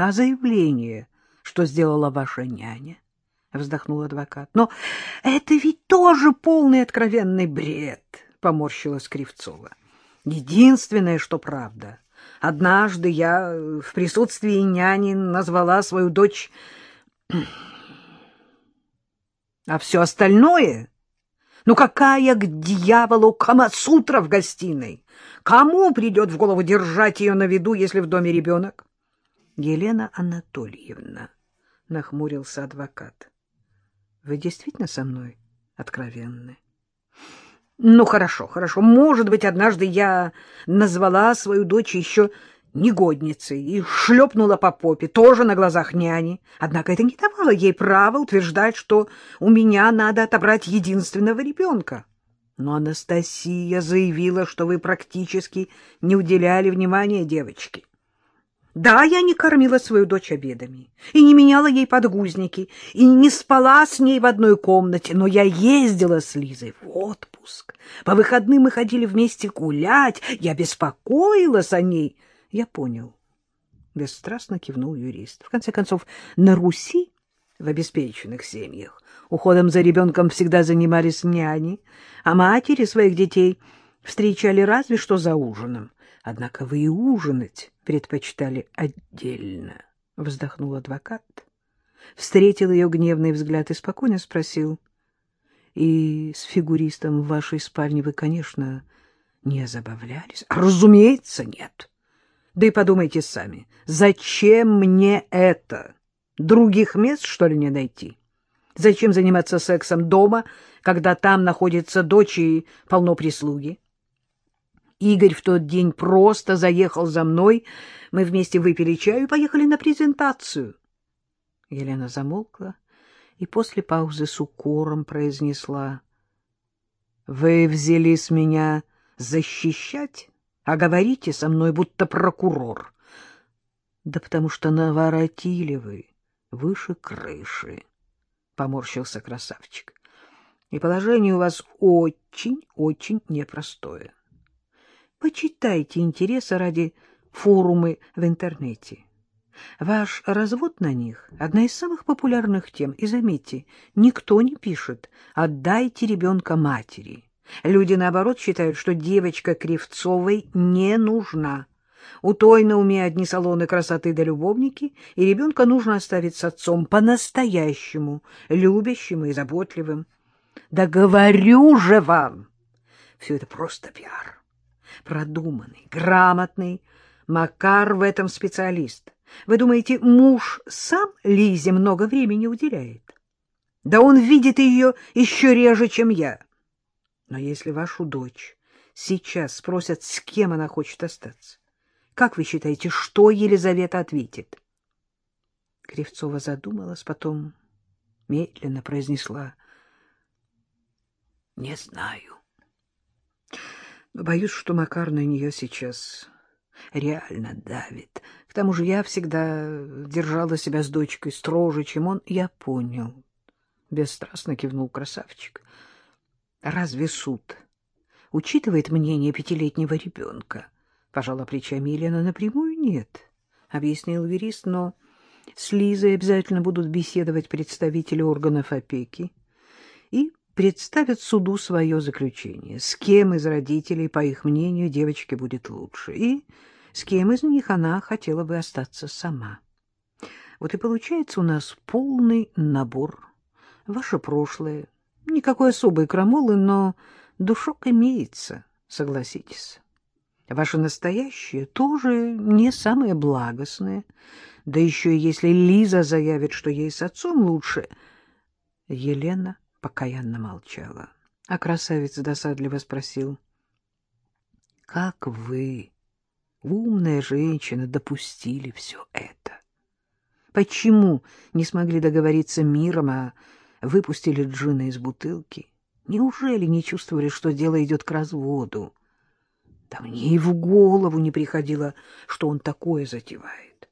А заявление, что сделала ваша няня? — вздохнул адвокат. — Но это ведь тоже полный откровенный бред, — поморщилась Кривцова. — Единственное, что правда. Однажды я в присутствии няни назвала свою дочь... А все остальное... Ну какая к дьяволу Камасутра в гостиной? Кому придет в голову держать ее на виду, если в доме ребенок? Елена Анатольевна, — нахмурился адвокат, — вы действительно со мной откровенны? Ну, хорошо, хорошо. Может быть, однажды я назвала свою дочь еще негодницей и шлепнула по попе, тоже на глазах няни. Однако это не давало ей права утверждать, что у меня надо отобрать единственного ребенка. Но Анастасия заявила, что вы практически не уделяли внимания девочке. Да, я не кормила свою дочь обедами, и не меняла ей подгузники, и не спала с ней в одной комнате, но я ездила с Лизой в отпуск. По выходным мы ходили вместе гулять, я беспокоилась о ней — я понял. Бесстрастно кивнул юрист. В конце концов, на Руси, в обеспеченных семьях, уходом за ребенком всегда занимались няни, а матери своих детей встречали разве что за ужином. Однако вы и ужинать предпочитали отдельно, — вздохнул адвокат. Встретил ее гневный взгляд и спокойно спросил. — И с фигуристом в вашей спальне вы, конечно, не забавлялись? — Разумеется, нет. Да и подумайте сами, зачем мне это? Других мест, что ли, не найти? Зачем заниматься сексом дома, когда там находится дочь и полно прислуги? Игорь в тот день просто заехал за мной, мы вместе выпили чаю и поехали на презентацию. Елена замолкла и после паузы с укором произнесла. — Вы взялись меня защищать? а говорите со мной, будто прокурор. Да потому что наворотили вы выше крыши, — поморщился красавчик. И положение у вас очень-очень непростое. Почитайте интересы ради форумы в интернете. Ваш развод на них — одна из самых популярных тем. И заметьте, никто не пишет «отдайте ребенка матери». Люди, наоборот, считают, что девочка Кривцовой не нужна. У той на уме одни салоны красоты да любовники, и ребенка нужно оставить с отцом по-настоящему, любящим и заботливым. Да говорю же вам! Все это просто пиар. Продуманный, грамотный. Макар в этом специалист. Вы думаете, муж сам Лизе много времени уделяет? Да он видит ее еще реже, чем я. Но если вашу дочь сейчас спросят, с кем она хочет остаться, как вы считаете, что Елизавета ответит? Кривцова задумалась, потом медленно произнесла. — Не знаю. Боюсь, что Макар на нее сейчас реально давит. К тому же я всегда держала себя с дочкой строже, чем он. Я понял. Бесстрастно кивнул красавчик. Разве суд учитывает мнение пятилетнего ребенка? Пожала плечами Елена напрямую. Нет, объяснил юрист, но с Лизой обязательно будут беседовать представители органов опеки представят суду свое заключение, с кем из родителей, по их мнению, девочке будет лучше, и с кем из них она хотела бы остаться сама. Вот и получается у нас полный набор. Ваше прошлое, Никакой особой крамолы, но душок имеется, согласитесь. Ваше настоящее тоже не самое благостное. Да еще и если Лиза заявит, что ей с отцом лучше. Елена покаянно молчала, а красавец досадливо спросил. — Как вы, умная женщина, допустили все это? Почему не смогли договориться миром, а выпустили джина из бутылки. Неужели не чувствовали, что дело идет к разводу? Да мне и в голову не приходило, что он такое затевает.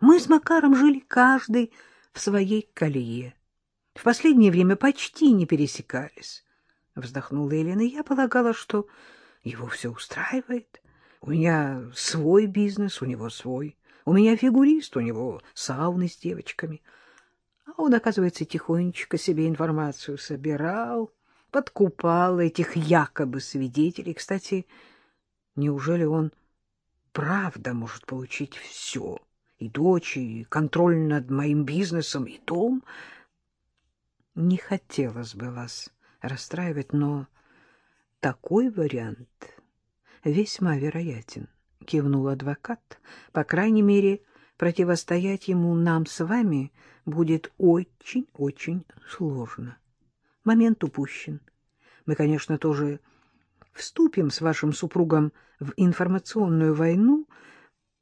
Мы с Макаром жили каждый в своей колее. В последнее время почти не пересекались. Вздохнула Елена. Я полагала, что его все устраивает. У меня свой бизнес, у него свой. У меня фигурист, у него сауны с девочками. А он, оказывается, тихонечко себе информацию собирал, подкупал этих якобы свидетелей. Кстати, неужели он правда может получить все? И дочь, и контроль над моим бизнесом, и дом? Не хотелось бы вас расстраивать, но такой вариант весьма вероятен, — кивнул адвокат. По крайней мере, противостоять ему нам с вами будет очень-очень сложно. Момент упущен. Мы, конечно, тоже вступим с вашим супругом в информационную войну,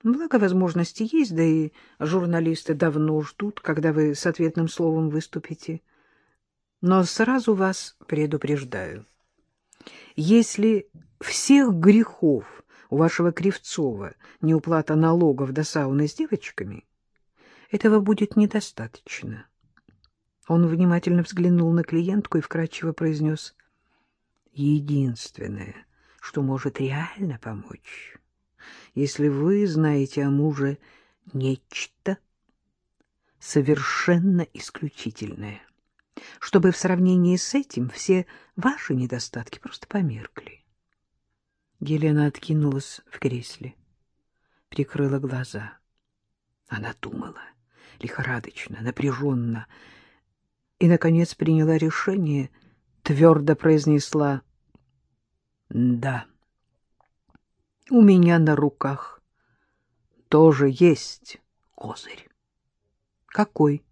Благо, возможности есть, да и журналисты давно ждут, когда вы с ответным словом выступите. Но сразу вас предупреждаю. Если всех грехов у вашего Кривцова не уплата налогов до сауны с девочками, этого будет недостаточно. Он внимательно взглянул на клиентку и вкратчиво произнес «Единственное, что может реально помочь, если вы знаете о муже нечто совершенно исключительное» чтобы в сравнении с этим все ваши недостатки просто померкли. Елена откинулась в кресле, прикрыла глаза. Она думала, лихорадочно, напряженно, и, наконец, приняла решение, твердо произнесла «Да, у меня на руках тоже есть козырь». «Какой?»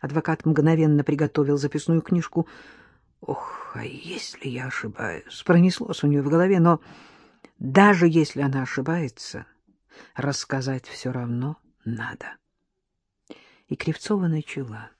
Адвокат мгновенно приготовил записную книжку. Ох, а если я ошибаюсь? Пронеслось у нее в голове, но даже если она ошибается, рассказать все равно надо. И Кривцова начала.